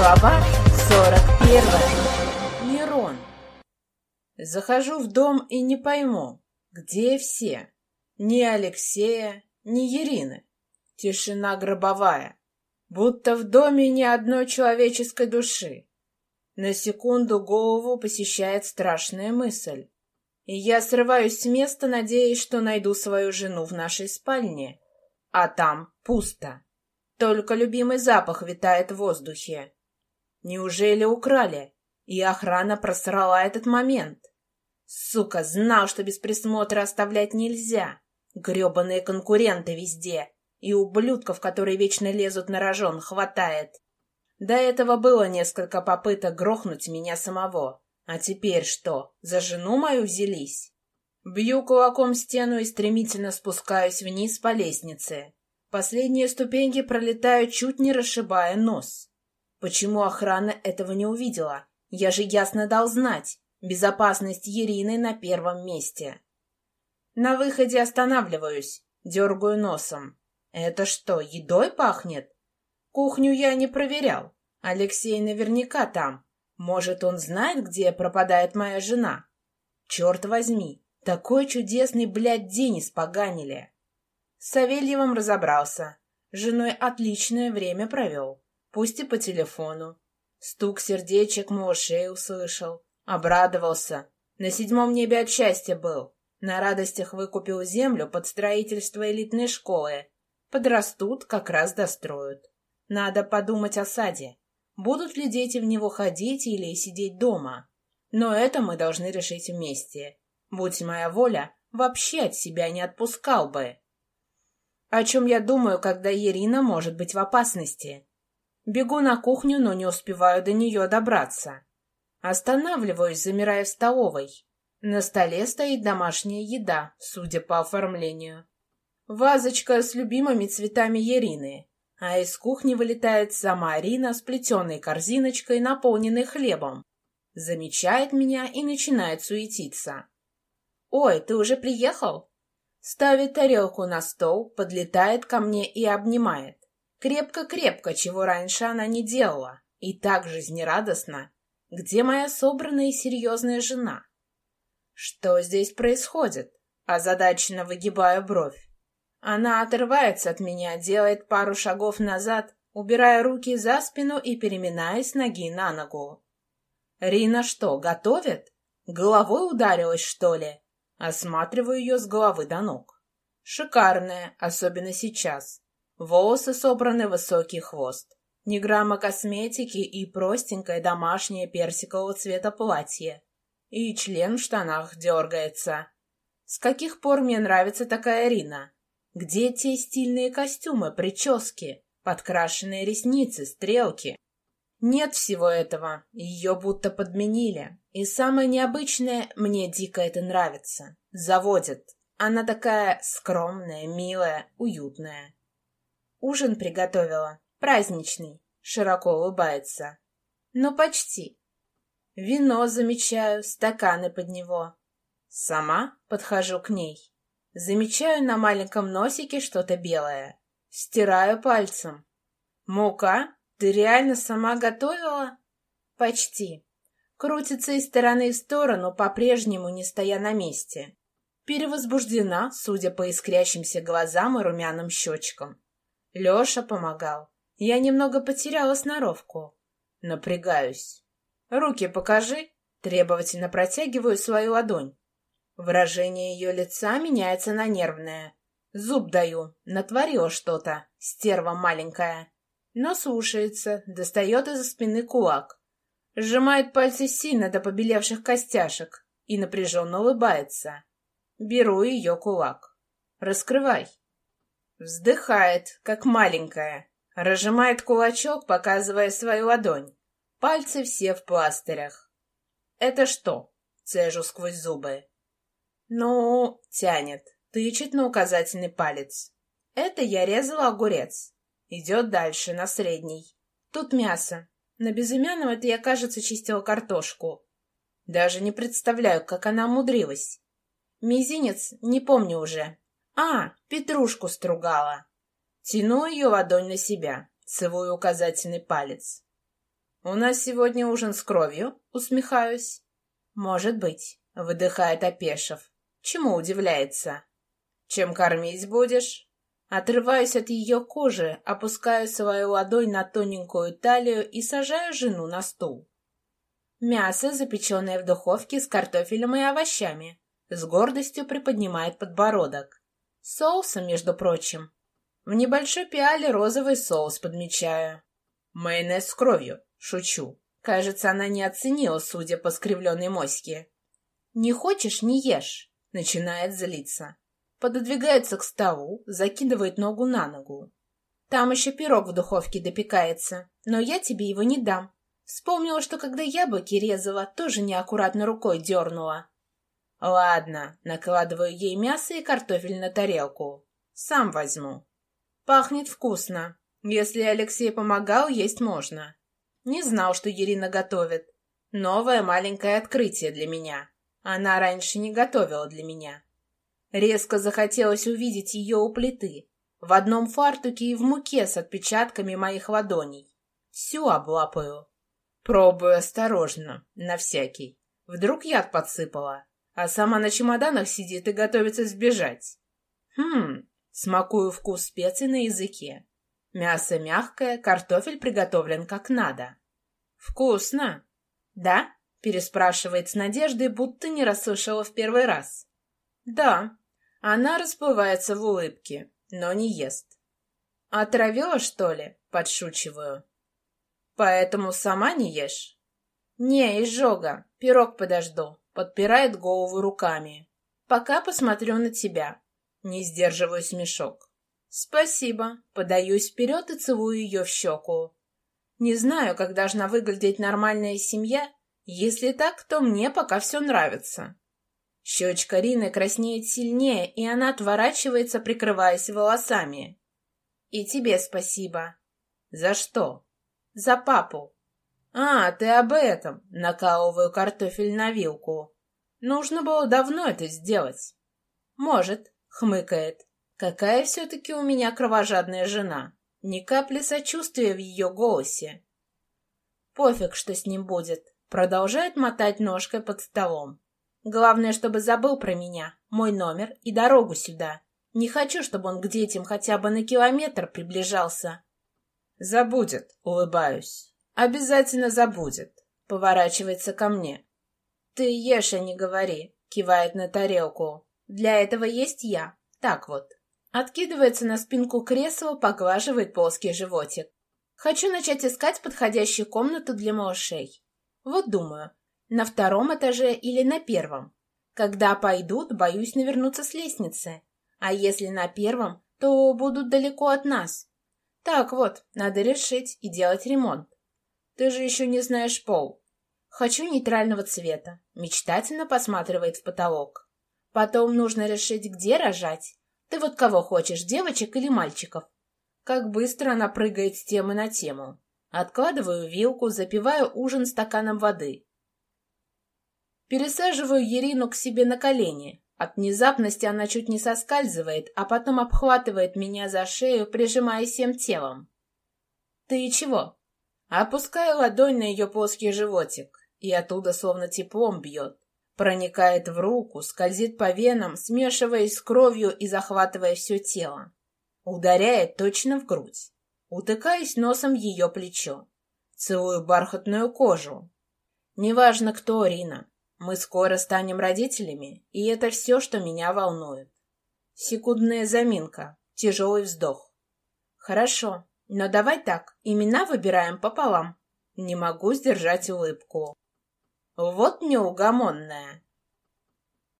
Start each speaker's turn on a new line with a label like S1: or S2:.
S1: Глава 41. Мирон. Захожу в дом и не пойму, где все. Ни Алексея, ни Ирины. Тишина гробовая. Будто в доме ни одной человеческой души. На секунду голову посещает страшная мысль. И я срываюсь с места, надеясь, что найду свою жену в нашей спальне. А там пусто. Только любимый запах витает в воздухе. Неужели украли? И охрана просрала этот момент. Сука, знал, что без присмотра оставлять нельзя. Гребаные конкуренты везде. И ублюдков, которые вечно лезут на рожон, хватает. До этого было несколько попыток грохнуть меня самого. А теперь что, за жену мою взялись? Бью кулаком стену и стремительно спускаюсь вниз по лестнице. Последние ступеньки пролетают, чуть не расшибая нос. Почему охрана этого не увидела? Я же ясно дал знать. Безопасность Ирины на первом месте. На выходе останавливаюсь, дергаю носом. Это что, едой пахнет? Кухню я не проверял. Алексей наверняка там. Может, он знает, где пропадает моя жена? Черт возьми, такой чудесный, блядь, день испоганили. С Савельевым разобрался. женой отличное время провел, пусть и по телефону. Стук сердечек мой шею услышал. Обрадовался. На седьмом небе от счастья был. На радостях выкупил землю под строительство элитной школы. Подрастут, как раз достроят. Надо подумать о саде. Будут ли дети в него ходить или сидеть дома? Но это мы должны решить вместе. Будь моя воля, вообще от себя не отпускал бы. О чем я думаю, когда Ирина может быть в опасности? Бегу на кухню, но не успеваю до нее добраться. Останавливаюсь, замирая в столовой. На столе стоит домашняя еда, судя по оформлению. Вазочка с любимыми цветами Ирины, а из кухни вылетает сама Арина с плетеной корзиночкой, наполненной хлебом. Замечает меня и начинает суетиться. «Ой, ты уже приехал?» Ставит тарелку на стол, подлетает ко мне и обнимает. Крепко-крепко, чего раньше она не делала. И так жизнерадостно. Где моя собранная и серьезная жена? Что здесь происходит? Озадаченно выгибаю бровь. Она отрывается от меня, делает пару шагов назад, убирая руки за спину и переминаясь ноги на ногу. Рина что, готовит? Головой ударилась, что ли? Осматриваю ее с головы до ног. Шикарная, особенно сейчас. Волосы собраны в высокий хвост. Ни грамма косметики и простенькое домашнее персикового цвета платье. И член в штанах дергается. С каких пор мне нравится такая Рина? Где те стильные костюмы, прически, подкрашенные ресницы, стрелки? Нет всего этого, ее будто подменили. И самое необычное, мне дико это нравится. Заводит. Она такая скромная, милая, уютная. Ужин приготовила. Праздничный. Широко улыбается. Но почти. Вино замечаю, стаканы под него. Сама подхожу к ней. Замечаю на маленьком носике что-то белое. Стираю пальцем. Мука? Ты реально сама готовила? Почти. Крутится из стороны в сторону, по-прежнему не стоя на месте. Перевозбуждена, судя по искрящимся глазам и румяным щечкам. Леша помогал. Я немного потеряла сноровку. Напрягаюсь. Руки покажи. Требовательно протягиваю свою ладонь. Выражение ее лица меняется на нервное. Зуб даю. Натворила что-то. Стерва маленькая но слушается, достает из-за спины кулак. Сжимает пальцы сильно до побелевших костяшек и напряженно улыбается. Беру ее кулак. Раскрывай. Вздыхает, как маленькая. Разжимает кулачок, показывая свою ладонь. Пальцы все в пластырях. «Это что?» — цежу сквозь зубы. «Ну...» — тянет, тычет на указательный палец. «Это я резала огурец. Идет дальше, на средний. Тут мясо. На безымянном это я, кажется, чистила картошку. Даже не представляю, как она умудрилась. Мизинец не помню уже. А, петрушку стругала. Тяну ее ладонь на себя, целую указательный палец. «У нас сегодня ужин с кровью?» — усмехаюсь. «Может быть», — выдыхает Опешев. «Чему удивляется?» «Чем кормить будешь?» Отрываюсь от ее кожи, опускаю свою ладонь на тоненькую талию и сажаю жену на стул. Мясо, запеченное в духовке с картофелем и овощами. С гордостью приподнимает подбородок. Соусом, между прочим. В небольшой пиале розовый соус подмечаю. Майонез с кровью. Шучу. Кажется, она не оценила, судя по скривленной моське. «Не хочешь — не ешь», — начинает злиться. Пододвигается к столу, закидывает ногу на ногу. «Там еще пирог в духовке допекается, но я тебе его не дам. Вспомнила, что когда яблоки резала, тоже неаккуратно рукой дернула. Ладно, накладываю ей мясо и картофель на тарелку. Сам возьму. Пахнет вкусно. Если Алексей помогал, есть можно. Не знал, что Ирина готовит. Новое маленькое открытие для меня. Она раньше не готовила для меня. Резко захотелось увидеть ее у плиты, в одном фартуке и в муке с отпечатками моих ладоней. Всю облапаю. Пробую осторожно, на всякий. Вдруг яд подсыпала, а сама на чемоданах сидит и готовится сбежать. Хм, смакую вкус специй на языке. Мясо мягкое, картофель приготовлен как надо. Вкусно. Да? Переспрашивает с надеждой, будто не расслышала в первый раз. Да. Она расплывается в улыбке, но не ест. «Отравила, что ли?» — подшучиваю. «Поэтому сама не ешь?» «Не, изжога. Пирог подожду». Подпирает голову руками. «Пока посмотрю на тебя». Не сдерживаю смешок. «Спасибо». Подаюсь вперед и целую ее в щеку. Не знаю, как должна выглядеть нормальная семья. Если так, то мне пока все нравится. Щечка Рины краснеет сильнее, и она отворачивается, прикрываясь волосами. «И тебе спасибо». «За что?» «За папу». «А, ты об этом!» — накалываю картофель на вилку. «Нужно было давно это сделать». «Может», — хмыкает. «Какая все-таки у меня кровожадная жена. Ни капли сочувствия в ее голосе». «Пофиг, что с ним будет», — продолжает мотать ножкой под столом. Главное, чтобы забыл про меня, мой номер и дорогу сюда. Не хочу, чтобы он к детям хотя бы на километр приближался. Забудет, улыбаюсь. Обязательно забудет. Поворачивается ко мне. Ты ешь, а не говори, кивает на тарелку. Для этого есть я. Так вот. Откидывается на спинку кресла, поглаживает плоский животик. Хочу начать искать подходящую комнату для малышей. Вот думаю, на втором этаже или на первом? Когда пойдут, боюсь навернуться с лестницы. А если на первом, то будут далеко от нас. Так вот, надо решить и делать ремонт. Ты же еще не знаешь пол. Хочу нейтрального цвета. Мечтательно посматривает в потолок. Потом нужно решить, где рожать. Ты вот кого хочешь, девочек или мальчиков? Как быстро она прыгает с темы на тему. Откладываю вилку, запиваю ужин стаканом воды. Пересаживаю Ерину к себе на колени. От внезапности она чуть не соскальзывает, а потом обхватывает меня за шею, прижимая всем телом. «Ты чего?» Опускаю ладонь на ее плоский животик, и оттуда словно теплом бьет. Проникает в руку, скользит по венам, смешиваясь с кровью и захватывая все тело. Ударяет точно в грудь. Утыкаюсь носом в ее плечо. Целую бархатную кожу. Неважно, кто Рина, мы скоро станем родителями, и это все, что меня волнует. Секундная заминка, тяжелый вздох. Хорошо, но давай так, имена выбираем пополам. Не могу сдержать улыбку. Вот неугомонная.